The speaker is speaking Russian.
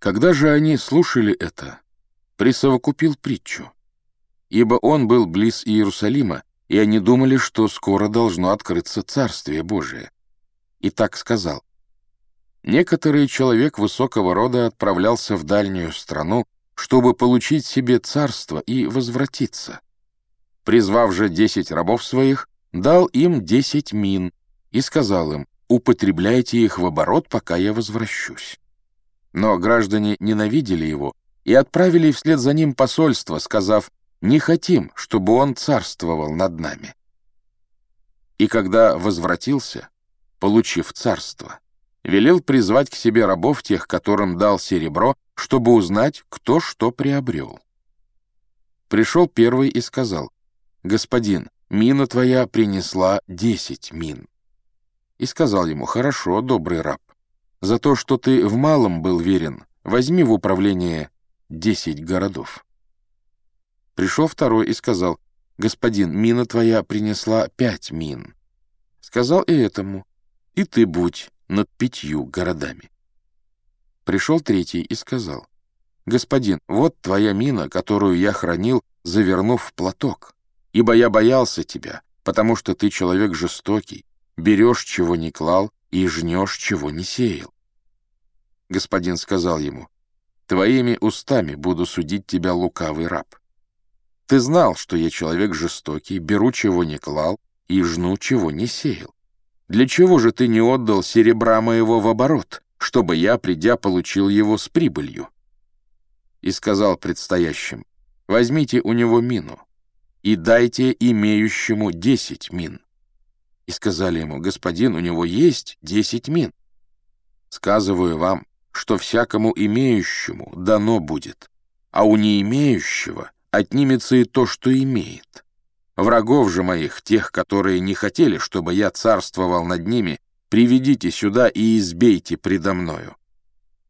Когда же они слушали это, присовокупил притчу, ибо он был близ Иерусалима, и они думали, что скоро должно открыться Царствие Божие. И так сказал. Некоторый человек высокого рода отправлялся в дальнюю страну, чтобы получить себе царство и возвратиться. Призвав же десять рабов своих, дал им десять мин и сказал им, употребляйте их в оборот, пока я возвращусь. Но граждане ненавидели его и отправили вслед за ним посольство, сказав, «Не хотим, чтобы он царствовал над нами». И когда возвратился, получив царство, велел призвать к себе рабов тех, которым дал серебро, чтобы узнать, кто что приобрел. Пришел первый и сказал, «Господин, мина твоя принесла десять мин». И сказал ему, «Хорошо, добрый раб, за то, что ты в малом был верен, возьми в управление десять городов». Пришел второй и сказал, «Господин, мина твоя принесла пять мин». Сказал и этому, «И ты будь над пятью городами». Пришел третий и сказал, «Господин, вот твоя мина, которую я хранил, завернув в платок, ибо я боялся тебя, потому что ты человек жестокий, берешь, чего не клал, и жнешь, чего не сеял». Господин сказал ему, «Твоими устами буду судить тебя, лукавый раб. Ты знал, что я человек жестокий, беру, чего не клал, и жну, чего не сеял. Для чего же ты не отдал серебра моего в оборот, чтобы я, придя, получил его с прибылью?» И сказал предстоящим, «Возьмите у него мину и дайте имеющему десять мин». И сказали ему, «Господин, у него есть десять мин». Сказываю вам, что всякому имеющему дано будет, а у не имеющего отнимется и то, что имеет. Врагов же моих, тех, которые не хотели, чтобы я царствовал над ними, приведите сюда и избейте предо мною.